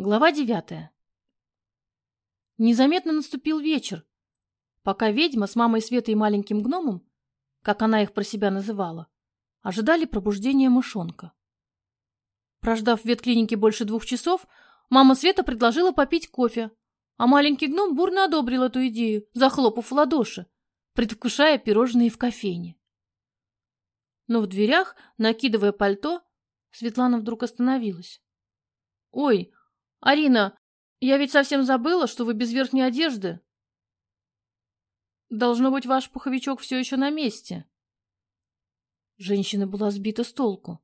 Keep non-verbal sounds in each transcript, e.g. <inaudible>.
Глава девятая. Незаметно наступил вечер, пока ведьма с мамой Светой и маленьким гномом, как она их про себя называла, ожидали пробуждения мышонка. Прождав в ветклинике больше двух часов, мама Света предложила попить кофе, а маленький гном бурно одобрил эту идею, захлопав в ладоши, предвкушая пирожные в кофейне. Но в дверях, накидывая пальто, Светлана вдруг остановилась. «Ой, «Арина, я ведь совсем забыла, что вы без верхней одежды. Должно быть, ваш пуховичок все еще на месте». Женщина была сбита с толку.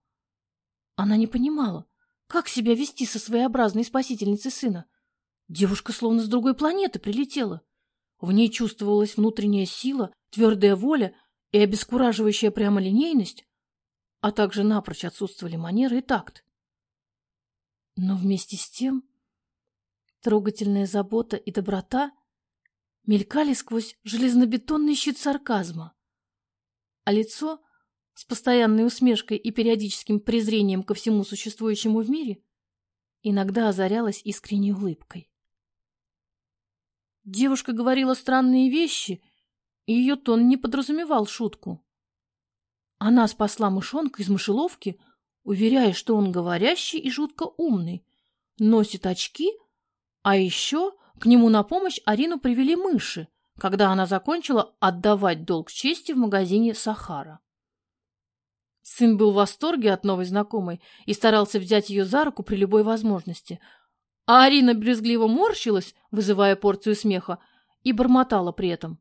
Она не понимала, как себя вести со своеобразной спасительницей сына. Девушка словно с другой планеты прилетела. В ней чувствовалась внутренняя сила, твердая воля и обескураживающая прямолинейность, а также напрочь отсутствовали манеры и такт. Но вместе с тем трогательная забота и доброта мелькали сквозь железнобетонный щит сарказма, а лицо с постоянной усмешкой и периодическим презрением ко всему существующему в мире иногда озарялось искренней улыбкой. Девушка говорила странные вещи, и ее тон не подразумевал шутку. Она спасла мышонка из мышеловки — уверяя, что он говорящий и жутко умный, носит очки, а еще к нему на помощь Арину привели мыши, когда она закончила отдавать долг чести в магазине «Сахара». Сын был в восторге от новой знакомой и старался взять ее за руку при любой возможности, а Арина брезгливо морщилась, вызывая порцию смеха, и бормотала при этом.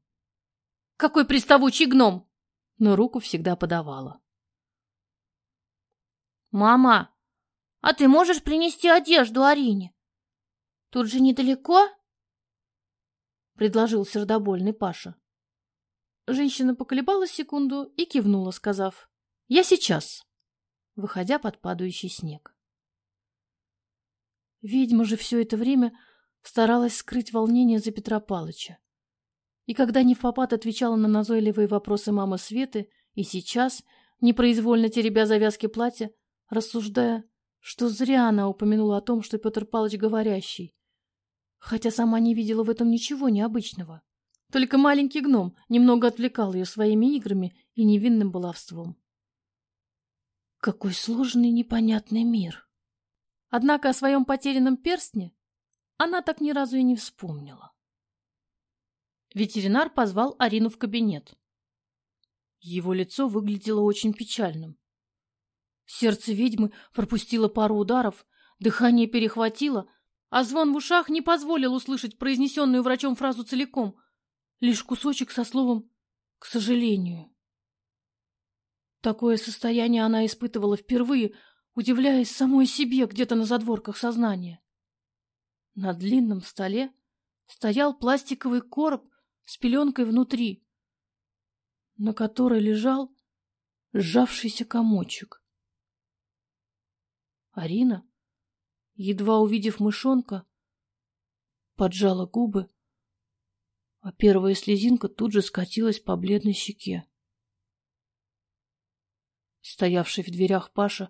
«Какой приставучий гном!» но руку всегда подавала. «Мама, а ты можешь принести одежду Арине? Тут же недалеко?» — предложил сердобольный Паша. Женщина поколебалась секунду и кивнула, сказав «Я сейчас», выходя под падающий снег. Ведьма же все это время старалась скрыть волнение за Петра Палыча. И когда Невпопад отвечала на назойливые вопросы мамы Светы, и сейчас, непроизвольно теребя завязки платья, рассуждая, что зря она упомянула о том, что Петр Павлович говорящий, хотя сама не видела в этом ничего необычного. Только маленький гном немного отвлекал ее своими играми и невинным баловством. Какой сложный непонятный мир! Однако о своем потерянном перстне она так ни разу и не вспомнила. Ветеринар позвал Арину в кабинет. Его лицо выглядело очень печальным. Сердце ведьмы пропустило пару ударов, дыхание перехватило, а звон в ушах не позволил услышать произнесенную врачом фразу целиком, лишь кусочек со словом «к сожалению». Такое состояние она испытывала впервые, удивляясь самой себе где-то на задворках сознания. На длинном столе стоял пластиковый короб с пеленкой внутри, на которой лежал сжавшийся комочек. Арина, едва увидев мышонка, поджала губы, а первая слезинка тут же скатилась по бледной щеке. Стоявший в дверях Паша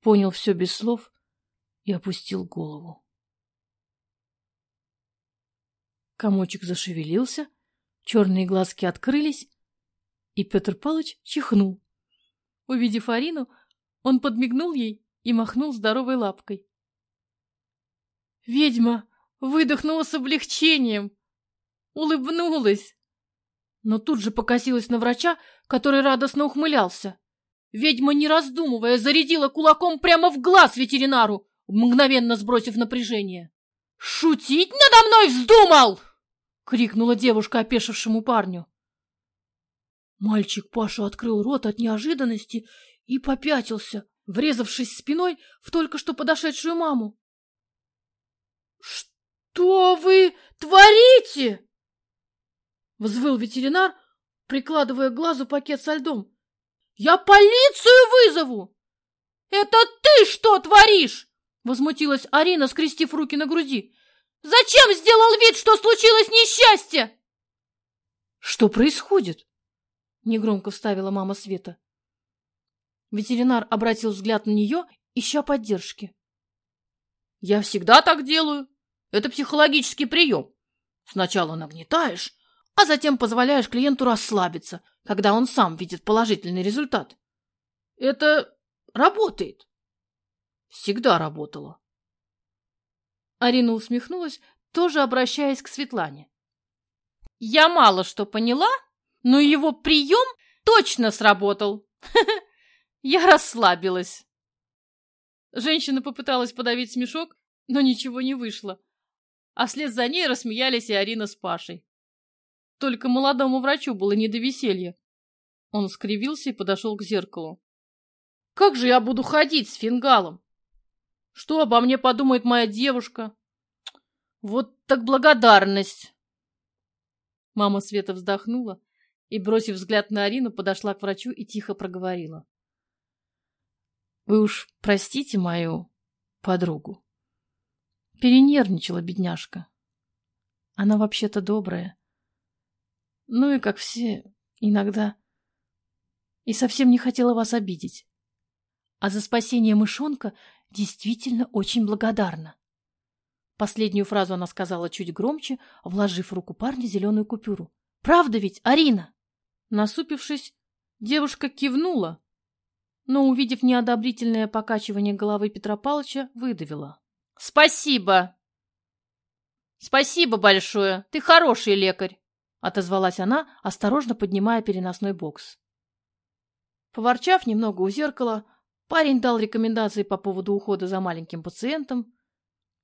понял все без слов и опустил голову. Комочек зашевелился, черные глазки открылись, и Петр Палыч чихнул. Увидев Арину, он подмигнул ей и махнул здоровой лапкой. Ведьма выдохнула с облегчением, улыбнулась, но тут же покосилась на врача, который радостно ухмылялся. Ведьма, не раздумывая, зарядила кулаком прямо в глаз ветеринару, мгновенно сбросив напряжение. «Шутить надо мной вздумал!» — крикнула девушка опешившему парню. Мальчик Паша открыл рот от неожиданности и попятился, врезавшись спиной в только что подошедшую маму. «Что вы творите?» — взвыл ветеринар, прикладывая к глазу пакет со льдом. «Я полицию вызову!» «Это ты что творишь?» — возмутилась Арина, скрестив руки на груди. «Зачем сделал вид, что случилось несчастье?» «Что происходит?» — негромко вставила мама Света. Ветеринар обратил взгляд на нее, ища поддержки. Я всегда так делаю. Это психологический прием. Сначала нагнетаешь, а затем позволяешь клиенту расслабиться, когда он сам видит положительный результат. Это работает. Всегда работало. Арина усмехнулась, тоже обращаясь к Светлане. Я мало что поняла, но его прием точно сработал. <laughs> Я расслабилась. Женщина попыталась подавить смешок, но ничего не вышло. А вслед за ней рассмеялись и Арина с Пашей. Только молодому врачу было не до веселья. Он скривился и подошел к зеркалу. «Как же я буду ходить с фингалом? Что обо мне подумает моя девушка? Вот так благодарность!» Мама Света вздохнула и, бросив взгляд на Арину, подошла к врачу и тихо проговорила. Вы уж простите мою подругу. Перенервничала бедняжка. Она вообще-то добрая. Ну и, как все, иногда. И совсем не хотела вас обидеть. А за спасение мышонка действительно очень благодарна. Последнюю фразу она сказала чуть громче, вложив в руку парня зеленую купюру. «Правда ведь, Арина?» Насупившись, девушка кивнула, но, увидев неодобрительное покачивание головы Петра Павловича, выдавила. «Спасибо!» «Спасибо большое! Ты хороший лекарь!» — отозвалась она, осторожно поднимая переносной бокс. Поворчав немного у зеркала, парень дал рекомендации по поводу ухода за маленьким пациентом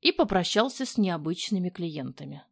и попрощался с необычными клиентами.